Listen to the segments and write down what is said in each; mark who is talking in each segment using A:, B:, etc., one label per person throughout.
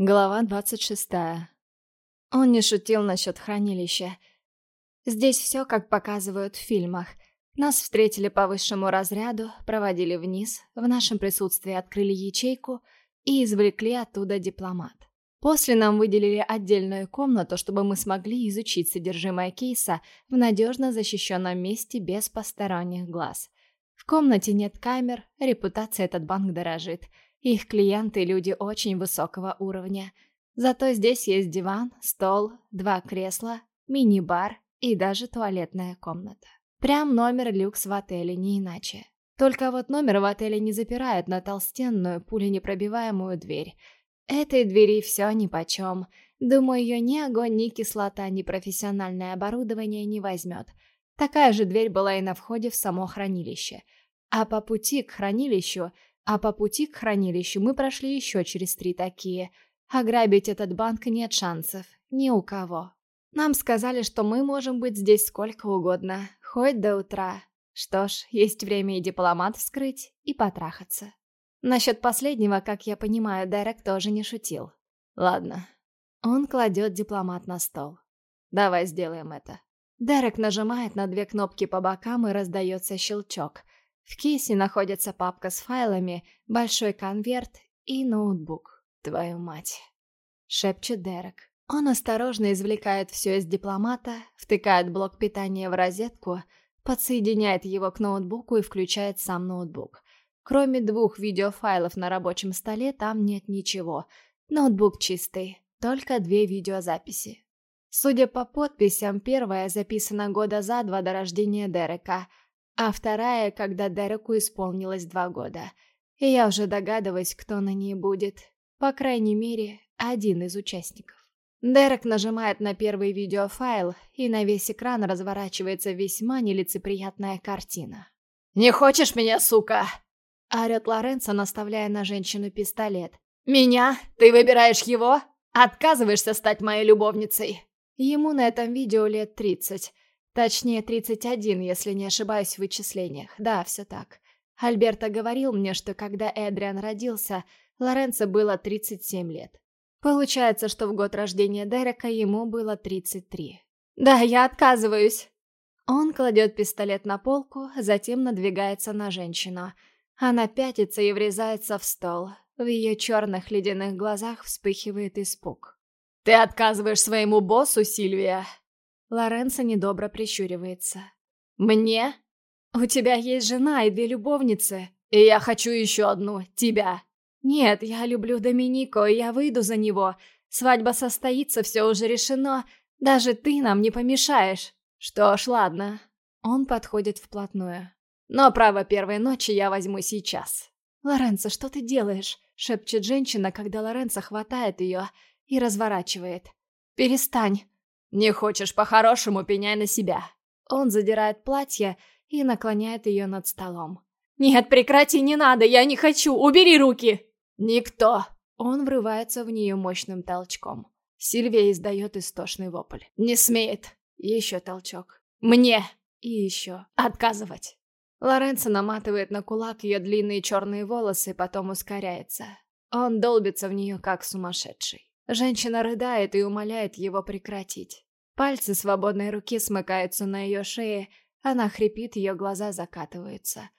A: Глава 26. Он не шутил насчет хранилища. Здесь все, как показывают в фильмах. Нас встретили по высшему разряду, проводили вниз, в нашем присутствии открыли ячейку и извлекли оттуда дипломат. После нам выделили отдельную комнату, чтобы мы смогли изучить содержимое кейса в надежно защищенном месте без посторонних глаз. В комнате нет камер, репутация этот банк дорожит – их клиенты – люди очень высокого уровня. Зато здесь есть диван, стол, два кресла, мини-бар и даже туалетная комната. Прям номер люкс в отеле, не иначе. Только вот номер в отеле не запирают на толстенную, пуленепробиваемую дверь. Этой двери все нипочем. Думаю, ее ни огонь, ни кислота, ни профессиональное оборудование не возьмет. Такая же дверь была и на входе в само хранилище. А по пути к хранилищу – а по пути к хранилищу мы прошли еще через три такие. Ограбить этот банк нет шансов. Ни у кого. Нам сказали, что мы можем быть здесь сколько угодно. Хоть до утра. Что ж, есть время и дипломат вскрыть, и потрахаться. Насчет последнего, как я понимаю, Дерек тоже не шутил. Ладно. Он кладет дипломат на стол. Давай сделаем это. Дерек нажимает на две кнопки по бокам и раздается щелчок. В кейсе находится папка с файлами, большой конверт и ноутбук. Твою мать. Шепчет Дерек. Он осторожно извлекает все из дипломата, втыкает блок питания в розетку, подсоединяет его к ноутбуку и включает сам ноутбук. Кроме двух видеофайлов на рабочем столе, там нет ничего. Ноутбук чистый, только две видеозаписи. Судя по подписям, первая записана года за два до рождения Дерека – а вторая, когда Дереку исполнилось два года. И я уже догадываюсь, кто на ней будет. По крайней мере, один из участников. Дерек нажимает на первый видеофайл, и на весь экран разворачивается весьма нелицеприятная картина.
B: «Не хочешь меня, сука?»
A: Орет Лоренцо, наставляя на женщину пистолет.
B: «Меня? Ты выбираешь его? Отказываешься стать моей любовницей?»
A: Ему на этом видео лет тридцать. Точнее, 31, если не ошибаюсь в вычислениях. Да, все так. Альберто говорил мне, что когда Эдриан родился, Лоренцо было 37 лет. Получается, что в год рождения Дерека ему было 33. «Да, я отказываюсь!» Он кладет пистолет на полку, затем надвигается на женщину. Она пятится и врезается в стол. В ее черных ледяных глазах вспыхивает испуг.
B: «Ты отказываешь своему боссу, Сильвия?»
A: Лоренцо недобро прищуривается.
B: «Мне?
A: У тебя есть жена и две любовницы.
B: И я хочу еще одну, тебя».
A: «Нет, я люблю Доминико, и я выйду за него. Свадьба состоится, все уже решено. Даже ты нам не помешаешь».
B: «Что ж, ладно».
A: Он подходит вплотную.
B: «Но право первой ночи я возьму сейчас».
A: «Лоренцо, что ты делаешь?» — шепчет женщина, когда Лоренцо хватает ее и разворачивает. «Перестань!»
B: «Не хочешь по-хорошему, пеняй на себя».
A: Он задирает платье и наклоняет ее над столом.
B: «Нет, прекрати, не надо, я не хочу, убери руки!»
A: «Никто!» Он врывается в нее мощным толчком. Сильвия издает истошный вопль.
B: «Не смеет!»
A: Еще толчок.
B: «Мне!»
A: И еще.
B: «Отказывать!»
A: Лоренцо наматывает на кулак ее длинные черные волосы, потом ускоряется. Он долбится в нее, как сумасшедший. Женщина рыдает и умоляет его прекратить. Пальцы свободной руки смыкаются на ее шее, она хрипит, ее глаза закатываются.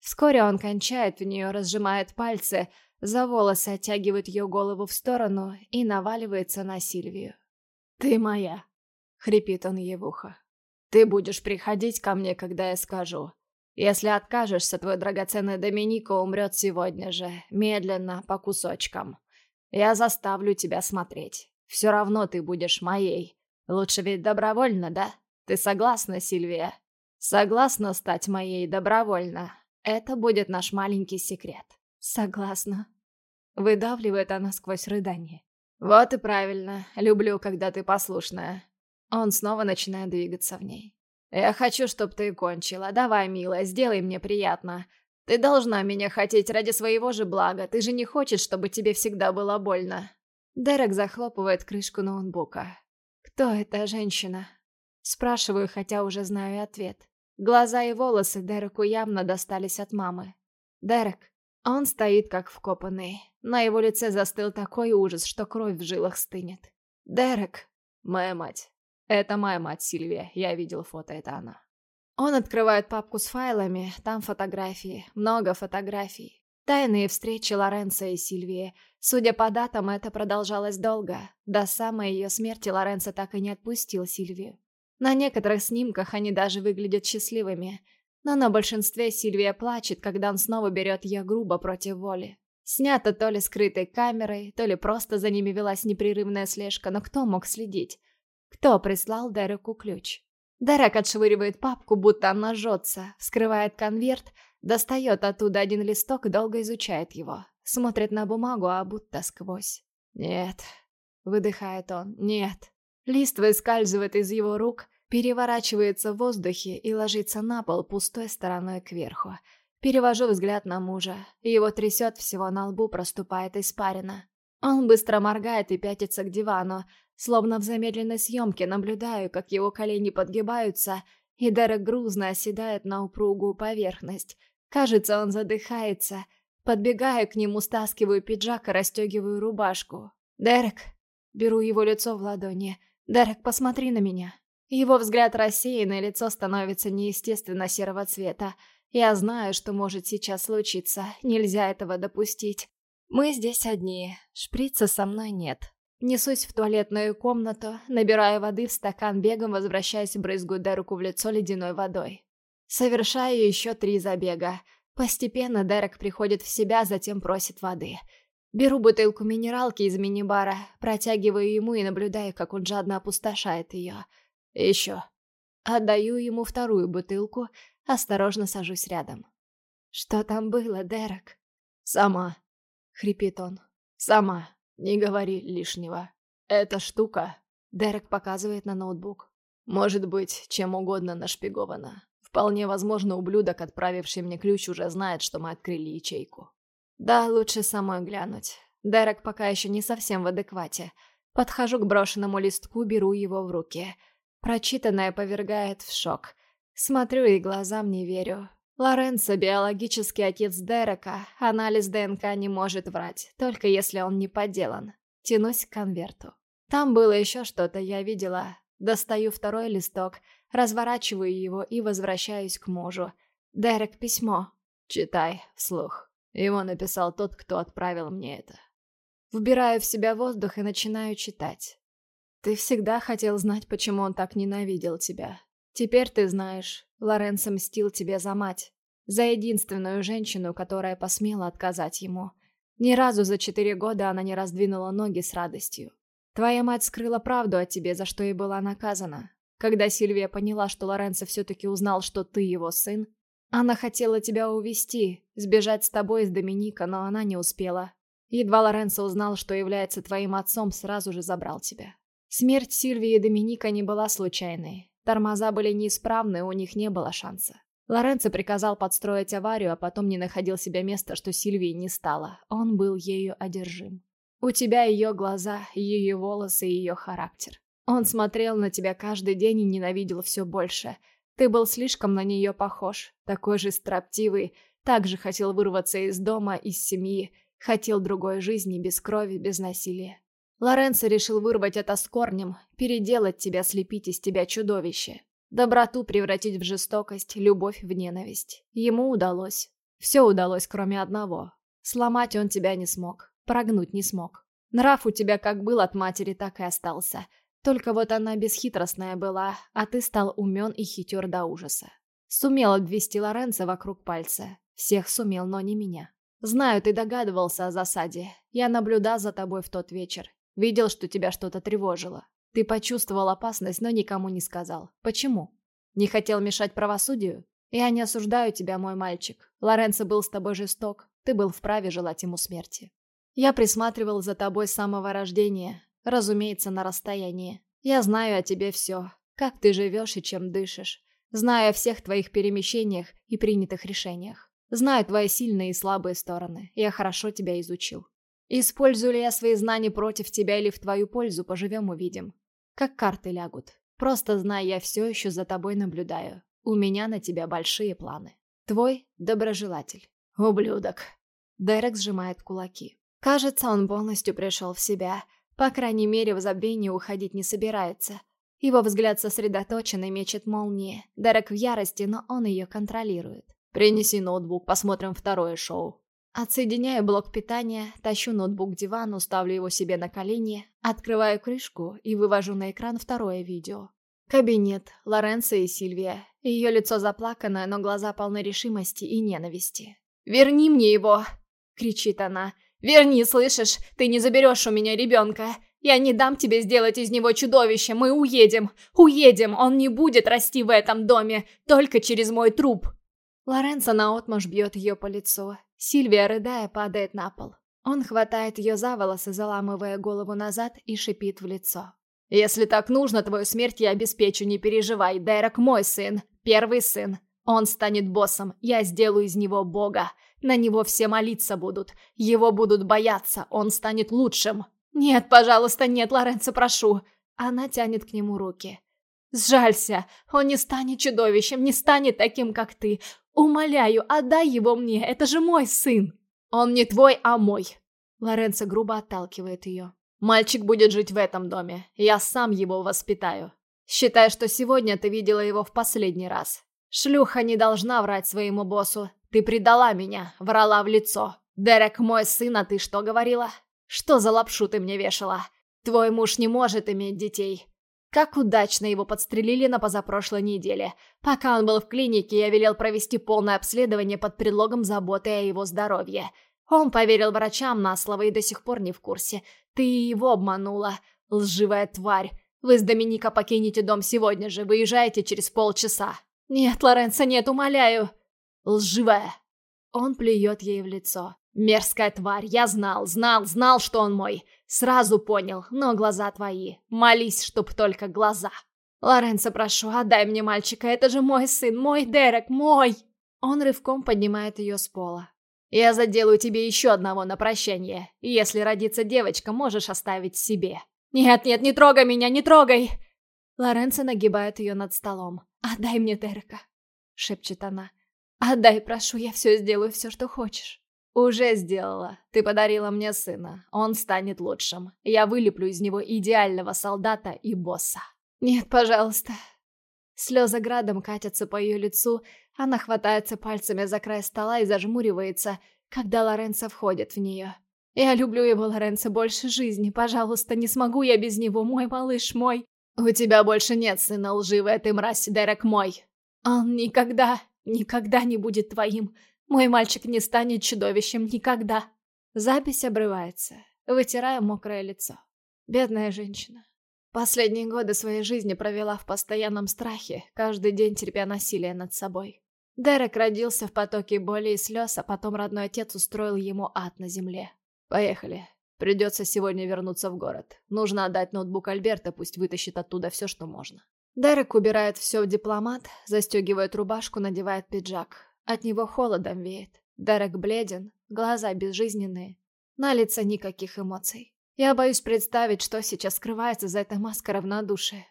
A: Вскоре он кончает в нее, разжимает пальцы, за волосы оттягивает ее голову в сторону и наваливается на Сильвию.
B: «Ты моя», — хрипит он ей в ухо. «Ты будешь приходить ко мне, когда я скажу. Если откажешься, твой драгоценный Доминика умрет сегодня же, медленно, по кусочкам. Я заставлю тебя смотреть. Все равно ты будешь моей. Лучше ведь добровольно, да? Ты согласна, Сильвия? Согласна стать моей добровольно? Это будет наш маленький секрет.
A: Согласна. Выдавливает она сквозь рыдание.
B: Вот и правильно. Люблю, когда ты послушная. Он снова начинает двигаться в ней. Я хочу, чтобы ты кончила. Давай, милая, сделай мне приятно. Ты должна меня хотеть ради своего же блага. Ты же не хочешь, чтобы тебе всегда было больно.
A: Дерек захлопывает крышку ноутбука. Кто эта женщина? Спрашиваю, хотя уже знаю ответ. Глаза и волосы Дереку явно достались от мамы. Дерек. Он стоит как вкопанный. На его лице застыл такой ужас, что кровь в жилах стынет. «Дерек!»
B: «Моя мать. Это моя мать, Сильвия. Я видел фото, это она».
A: Он открывает папку с файлами, там фотографии, много фотографий. Тайные встречи Лоренцо и Сильвии. Судя по датам, это продолжалось долго. До самой ее смерти Лоренцо так и не отпустил Сильвию. На некоторых снимках они даже выглядят счастливыми. Но на большинстве Сильвия плачет, когда он снова берет ее грубо против воли. Снято то ли скрытой камерой, то ли просто за ними велась непрерывная слежка, но кто мог следить? Кто прислал Дереку ключ? Дерек отшвыривает папку, будто она жжется, вскрывает конверт, достает оттуда один листок и долго изучает его. Смотрит на бумагу, а будто сквозь. «Нет», — выдыхает он, — «нет». Лист выскальзывает из его рук, переворачивается в воздухе и ложится на пол пустой стороной кверху. Перевожу взгляд на мужа. Его трясет всего на лбу, проступает испарина. Он быстро моргает и пятится к дивану, Словно в замедленной съемке наблюдаю, как его колени подгибаются, и Дерек грузно оседает на упругую поверхность. Кажется, он задыхается. Подбегаю к нему, стаскиваю пиджак и расстегиваю рубашку. «Дерек!» Беру его лицо в ладони. «Дерек, посмотри на меня!» Его взгляд рассеян, и лицо становится неестественно серого цвета. Я знаю, что может сейчас случиться. Нельзя этого допустить. Мы здесь одни. Шприца со мной нет. Несусь в туалетную комнату, набираю воды в стакан, бегом возвращаясь, брызгаю Дереку в лицо ледяной водой. Совершаю еще три забега. Постепенно Дерек приходит в себя, затем просит воды. Беру бутылку минералки из мини-бара, протягиваю ему и наблюдаю, как он жадно опустошает ее. Еще. Отдаю ему вторую бутылку, осторожно сажусь рядом. «Что там было, Дерек?»
B: «Сама», — хрипит он. «Сама». «Не говори лишнего. Эта штука...» Дерек показывает на ноутбук. «Может быть, чем угодно нашпигована. Вполне возможно, ублюдок, отправивший мне ключ, уже знает, что мы открыли ячейку».
A: «Да, лучше самой глянуть. Дерек пока еще не совсем в адеквате. Подхожу к брошенному листку, беру его в руки. Прочитанное повергает в шок. Смотрю и глазам не верю. Лоренцо – биологический отец Дерека. Анализ ДНК не может врать, только если он не подделан. Тянусь к конверту. Там было еще что-то, я видела. Достаю второй листок, разворачиваю его и возвращаюсь к мужу. Дерек, письмо.
B: Читай, вслух. Его написал тот, кто отправил мне это.
A: Вбираю в себя воздух и начинаю читать. Ты всегда хотел знать, почему он так ненавидел тебя. Теперь ты знаешь, Лоренцо мстил тебе за мать. За единственную женщину, которая посмела отказать ему. Ни разу за четыре года она не раздвинула ноги с радостью. Твоя мать скрыла правду о тебе, за что и была наказана. Когда Сильвия поняла, что Лоренцо все-таки узнал, что ты его сын, она хотела тебя увести, сбежать с тобой из Доминика, но она не успела. Едва Лоренцо узнал, что является твоим отцом, сразу же забрал тебя. Смерть Сильвии и Доминика не была случайной. Тормоза были неисправны, у них не было шанса. Лоренцо приказал подстроить аварию, а потом не находил себе места, что Сильвии не стало. Он был ею одержим. У тебя ее глаза, ее волосы и ее характер. Он смотрел на тебя каждый день и ненавидел все больше. Ты был слишком на нее похож, такой же строптивый, также хотел вырваться из дома, из семьи, хотел другой жизни без крови, без насилия. Лоренцо решил вырвать это с корнем, переделать тебя, слепить из тебя чудовище. Доброту превратить в жестокость, любовь в ненависть. Ему удалось. Все удалось, кроме одного. Сломать он тебя не смог, прогнуть не смог. Нрав у тебя как был от матери, так и остался. Только вот она бесхитростная была, а ты стал умен и хитер до ужаса. Сумел обвести Лоренцо вокруг пальца. Всех сумел, но не меня. Знаю, ты догадывался о засаде. Я наблюдал за тобой в тот вечер. Видел, что тебя что-то тревожило. Ты почувствовал опасность, но никому не сказал. Почему? Не хотел мешать правосудию? Я не осуждаю тебя, мой мальчик. Лоренцо был с тобой жесток. Ты был вправе желать ему смерти. Я присматривал за тобой с самого рождения. Разумеется, на расстоянии. Я знаю о тебе все. Как ты живешь и чем дышишь. Знаю о всех твоих перемещениях и принятых решениях. Знаю твои сильные и слабые стороны. Я хорошо тебя изучил. Использую ли я свои знания против тебя или в твою пользу, поживем-увидим. Как карты лягут. Просто знай, я все еще за тобой наблюдаю. У меня на тебя большие планы. Твой доброжелатель.
B: Ублюдок.
A: Дерек сжимает кулаки. Кажется, он полностью пришел в себя. По крайней мере, в забвение уходить не собирается. Его взгляд сосредоточен и мечет молнии. Дерек в ярости, но он ее контролирует.
B: «Принеси ноутбук, посмотрим второе шоу».
A: Отсоединяю блок питания, тащу ноутбук к дивану, ставлю его себе на колени, открываю крышку и вывожу на экран второе видео. Кабинет, Лоренцо и Сильвия. Ее лицо заплаканное, но глаза полны решимости и ненависти. «Верни мне его!» — кричит она. «Верни, слышишь? Ты не заберешь у меня ребенка! Я не дам тебе сделать из него чудовище! Мы уедем! Уедем! Он не будет расти в этом доме! Только через мой труп!» Лоренцо наотмашь бьет ее по лицу. Сильвия, рыдая, падает на пол. Он хватает ее за волосы, заламывая голову назад и шипит в лицо. «Если так нужно, твою смерть я обеспечу, не переживай. Дерек мой сын, первый сын. Он станет боссом, я сделаю из него бога. На него все молиться будут, его будут бояться, он станет лучшим». «Нет, пожалуйста, нет, Лоренцо, прошу!» Она тянет к нему руки. «Сжалься! Он не станет чудовищем, не станет таким, как ты. «Умоляю, отдай его мне, это же мой сын!» «Он не твой, а мой!» Лоренцо грубо отталкивает ее. «Мальчик будет жить в этом доме. Я сам его воспитаю. Считай, что сегодня ты видела его в последний раз. Шлюха не должна врать своему боссу. Ты предала меня, врала в лицо. Дерек мой сын, а ты что говорила? Что за лапшу ты мне вешала? Твой муж не может иметь детей. Как удачно его подстрелили на позапрошлой неделе. Пока он был в клинике, я велел провести полное обследование под предлогом заботы о его здоровье. Он поверил врачам на слово и до сих пор не в курсе. Ты его обманула, лживая тварь. Вы с Доминика покинете дом сегодня же, выезжаете через полчаса. Нет, Лоренцо, нет, умоляю. Лживая. Он плюет ей в лицо. Мерзкая тварь, я знал, знал, знал, что он мой. Сразу понял, но глаза твои. Молись, чтоб только глаза. Лоренцо, прошу, отдай мне мальчика, это же мой сын, мой Дерек, мой. Он рывком поднимает ее с пола. Я заделаю тебе еще одного на прощание. Если родится девочка, можешь оставить себе. Нет, нет, не трогай меня, не трогай. Лоренцо нагибает ее над столом. «Отдай мне Дерека», — шепчет она. «Отдай, прошу, я все сделаю, все, что хочешь». «Уже сделала. Ты подарила мне сына. Он станет лучшим. Я вылеплю из него идеального солдата и босса». «Нет, пожалуйста». Слезы градом катятся по ее лицу, она хватается пальцами за край стола и зажмуривается, когда Лоренцо входит в нее. «Я люблю его, Лоренцо, больше жизни. Пожалуйста, не смогу я без него, мой малыш мой». «У тебя больше нет сына, лживая ты мразь, Дерек мой». «Он никогда, никогда не будет твоим. Мой мальчик не станет чудовищем никогда. Запись обрывается. Вытираю мокрое лицо. Бедная женщина. Последние годы своей жизни провела в постоянном страхе, каждый день терпя насилие над собой. Дерек родился в потоке боли и слез, а потом родной отец устроил ему ад на земле. «Поехали. Придется сегодня вернуться в город. Нужно отдать ноутбук Альберта, пусть вытащит оттуда все, что можно». Дерек убирает все в дипломат, застегивает рубашку, надевает пиджак. От него холодом веет. Дерек бледен, глаза безжизненные. На лице никаких эмоций. Я боюсь представить, что сейчас скрывается за этой маской равнодушия.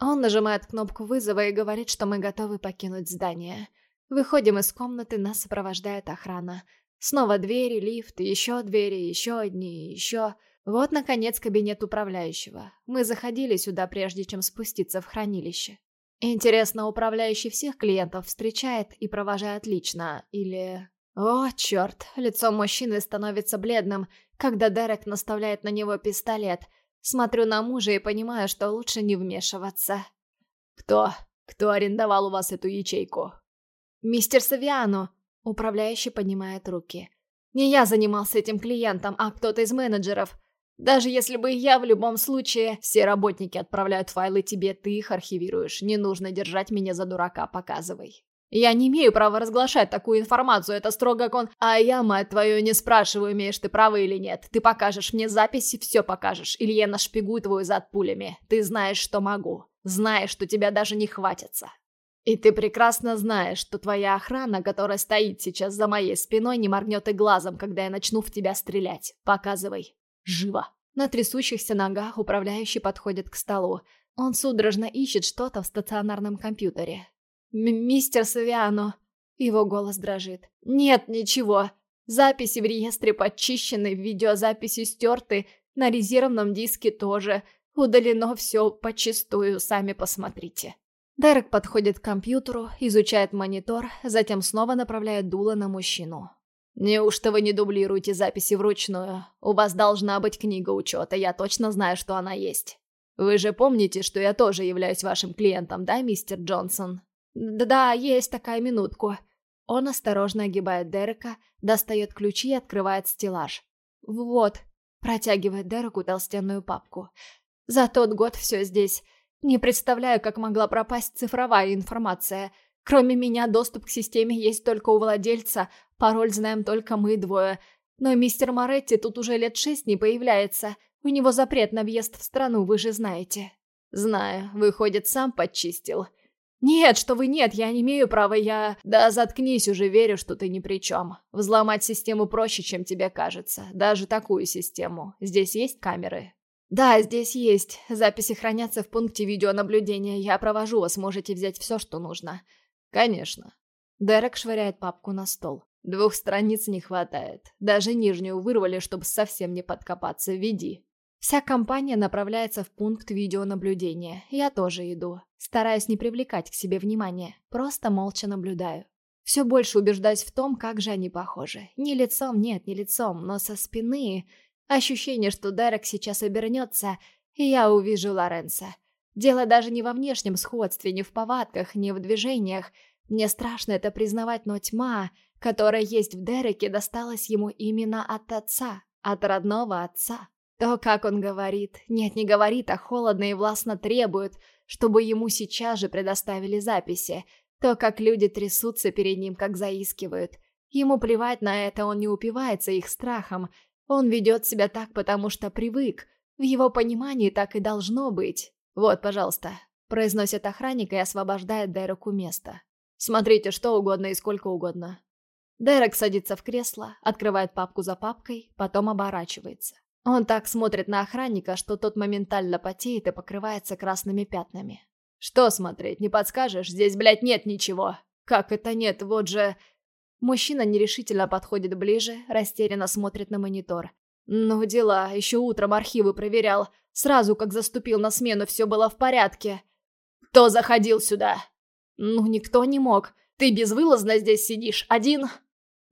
A: Он нажимает кнопку вызова и говорит, что мы готовы покинуть здание. Выходим из комнаты, нас сопровождает охрана. Снова двери, лифт, еще двери, еще одни, еще... Вот, наконец, кабинет управляющего. Мы заходили сюда, прежде чем спуститься в хранилище. Интересно, управляющий всех клиентов встречает и провожает лично, или... О, черт, лицо мужчины становится бледным, когда Дерек наставляет на него пистолет. Смотрю на мужа и понимаю, что лучше не вмешиваться. «Кто? Кто арендовал у вас эту ячейку?» «Мистер Савиано», — управляющий поднимает руки. «Не я занимался этим клиентом, а кто-то из менеджеров. Даже если бы я в любом случае... Все работники отправляют файлы тебе, ты их архивируешь. Не нужно держать меня за дурака, показывай. Я не имею права разглашать такую информацию, это строго кон... А я, мать твою, не спрашиваю, имеешь ты право или нет. Ты покажешь мне записи, все покажешь. Или я нашпигую твой зад пулями. Ты знаешь, что могу. Знаешь, что тебя даже не хватится. И ты прекрасно знаешь, что твоя охрана, которая стоит сейчас за моей спиной, не моргнет и глазом, когда я начну в тебя стрелять. Показывай. Живо!» На трясущихся ногах управляющий подходит к столу. Он судорожно ищет что-то в стационарном компьютере. «Мистер Савиано!» Его голос дрожит. «Нет, ничего!» Записи в реестре подчищены, видеозаписи стерты, на резервном диске тоже. Удалено все почистую, сами посмотрите. Дерек подходит к компьютеру, изучает монитор, затем снова направляет дуло на мужчину. «Неужто вы не дублируете записи вручную? У вас должна быть книга учета, я точно знаю, что она есть. Вы же помните, что я тоже являюсь вашим клиентом, да, мистер Джонсон?» «Да, есть такая минутку». Он осторожно огибает Дерека, достает ключи и открывает стеллаж. «Вот», протягивает Дереку толстенную папку. «За тот год все здесь. Не представляю, как могла пропасть цифровая информация. Кроме меня, доступ к системе есть только у владельца, пароль знаем только мы двое. Но мистер Моретти тут уже лет шесть не появляется. У него запрет на въезд в страну, вы же знаете». «Знаю. Выходит, сам подчистил». «Нет, что вы нет, я не имею права, я...» «Да заткнись уже, верю, что ты ни при чем. Взломать систему проще, чем тебе кажется. Даже такую систему. Здесь есть камеры?» «Да, здесь есть. Записи хранятся в пункте видеонаблюдения. Я провожу вас, можете взять все, что нужно». «Конечно». Дерек швыряет папку на стол. «Двух страниц не хватает. Даже нижнюю вырвали, чтобы совсем не подкопаться. Веди». Вся компания направляется в пункт видеонаблюдения. Я тоже иду. Стараюсь не привлекать к себе внимания. Просто молча наблюдаю. Все больше убеждаюсь в том, как же они похожи. Не лицом, нет, не лицом, но со спины. Ощущение, что Дерек сейчас обернется, и я увижу Лоренса. Дело даже не во внешнем сходстве, не в повадках, не в движениях. Мне страшно это признавать, но тьма, которая есть в Дереке, досталась ему именно от отца, от родного отца. То, как он говорит, нет, не говорит, а холодно и властно требует, чтобы ему сейчас же предоставили записи. То, как люди трясутся перед ним, как заискивают. Ему плевать на это, он не упивается их страхом, он ведет себя так, потому что привык. В его понимании так и должно быть. «Вот, пожалуйста», — произносит охранник и освобождает Дереку место. «Смотрите что угодно и сколько угодно». Дерек садится в кресло, открывает папку за папкой, потом оборачивается. Он так смотрит на охранника, что тот моментально потеет и покрывается красными пятнами. «Что смотреть, не подскажешь? Здесь, блядь, нет ничего!» «Как это нет? Вот же...» Мужчина нерешительно подходит ближе, растерянно смотрит на монитор. «Ну, дела. Еще утром архивы проверял. Сразу, как заступил на смену, все было в порядке». «Кто заходил сюда?» «Ну, никто не мог. Ты безвылазно здесь сидишь, один?»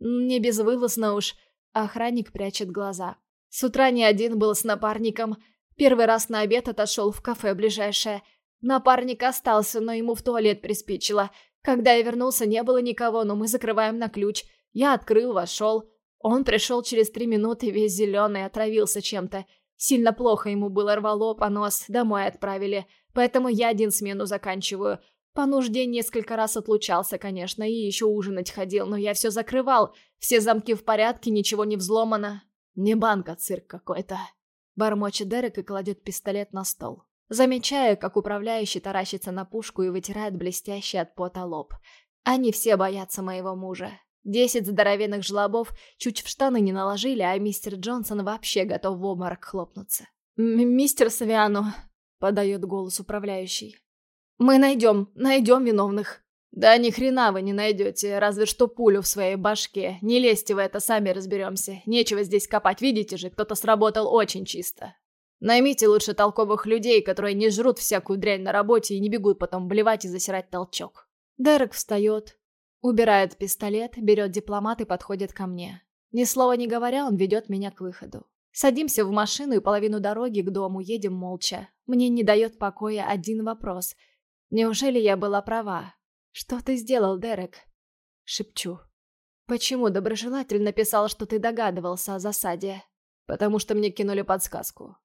A: «Не безвылазно уж». Охранник прячет глаза. С утра не один был с напарником. Первый раз на обед отошел в кафе ближайшее. Напарник остался, но ему в туалет приспичило. Когда я вернулся, не было никого, но мы закрываем на ключ. Я открыл, вошел. Он пришел через три минуты, весь зеленый, отравился чем-то. Сильно плохо ему было, рвало понос, домой отправили. Поэтому я один смену заканчиваю. По нужде несколько раз отлучался, конечно, и еще ужинать ходил, но я все закрывал. Все замки в порядке, ничего не взломано. Не банк, а цирк какой-то. Бормочет Дерек и кладет пистолет на стол. Замечаю, как управляющий таращится на пушку и вытирает блестящий от пота лоб. Они все боятся моего мужа. Десять здоровенных жлобов чуть в штаны не наложили, а мистер Джонсон вообще готов в обморок хлопнуться. «Мистер Савиано», — подает голос управляющий. «Мы найдем, найдем виновных». «Да ни хрена вы не найдете, разве что пулю в своей башке. Не лезьте в это, сами разберемся. Нечего здесь копать, видите же, кто-то сработал очень чисто. Наймите лучше толковых людей, которые не жрут всякую дрянь на работе и не бегут потом блевать и засирать толчок. Дерек встает, убирает пистолет, берет дипломат и подходит ко мне. Ни слова не говоря, он ведет меня к выходу. Садимся в машину и половину дороги к дому едем молча. Мне не дает покоя один вопрос. Неужели я была права? «Что ты сделал, Дерек?» Шепчу. «Почему доброжелатель написал, что ты догадывался о засаде?» «Потому что мне кинули подсказку.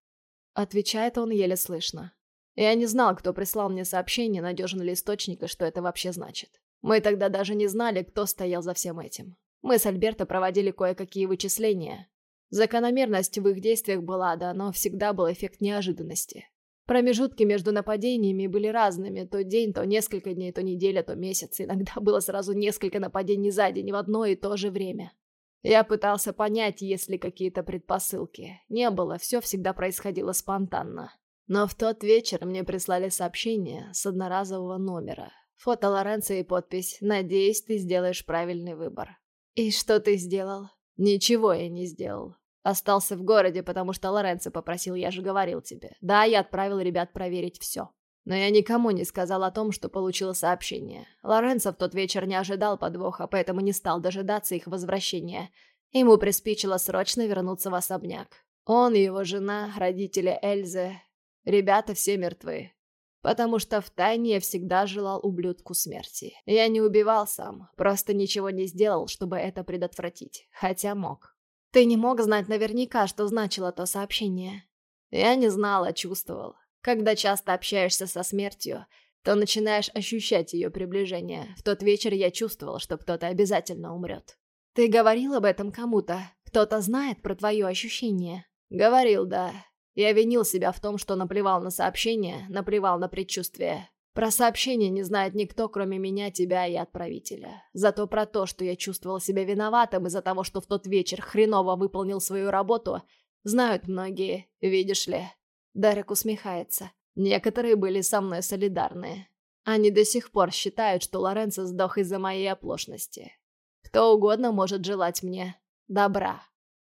A: Отвечает он еле слышно. Я не знал, кто прислал мне сообщение, надежен ли источник и что это вообще значит. Мы тогда даже не знали, кто стоял за всем этим. Мы с Альберто проводили кое-какие вычисления. Закономерность в их действиях была, да, но всегда был эффект неожиданности. Промежутки между нападениями были разными. То день, то несколько дней, то неделя, то месяц. Иногда было сразу несколько нападений за день в одно и то же время. Я пытался понять, есть ли какие-то предпосылки. Не было, все всегда происходило спонтанно. Но в тот вечер мне прислали сообщение с одноразового номера. Фото Лоренцо и подпись «Надеюсь, ты сделаешь правильный выбор». «И что ты сделал?»
B: Ничего я не сделал. Остался в городе, потому что Лоренцо попросил, я же говорил тебе. Да, я отправил ребят проверить все. Но я никому не сказал о том, что получил сообщение. Лоренцо в тот вечер не ожидал подвоха, поэтому не стал дожидаться их возвращения. Ему приспичило срочно вернуться в особняк. Он, его жена, родители Эльзы, ребята все мертвы. Потому что втайне я всегда желал ублюдку смерти. Я не убивал сам, просто ничего не сделал, чтобы это предотвратить. Хотя мог.
A: Ты не мог знать наверняка, что значило то сообщение.
B: Я не знал, а чувствовал. Когда часто общаешься со смертью, то начинаешь ощущать ее приближение. В тот вечер я чувствовал, что кто-то обязательно умрет.
A: Ты говорил об этом кому-то? Кто-то знает про твое ощущение?
B: Говорил, да. Я винил себя в том, что наплевал на сообщение, наплевал на предчувствие. Про сообщение не знает никто, кроме меня, тебя и отправителя. Зато про то, что я чувствовал себя виноватым из-за того, что в тот вечер хреново выполнил свою работу, знают многие, видишь ли.
A: Дерек усмехается.
B: Некоторые были со мной солидарны. Они до сих пор считают, что Лоренцо сдох из-за моей оплошности. Кто угодно может желать мне добра.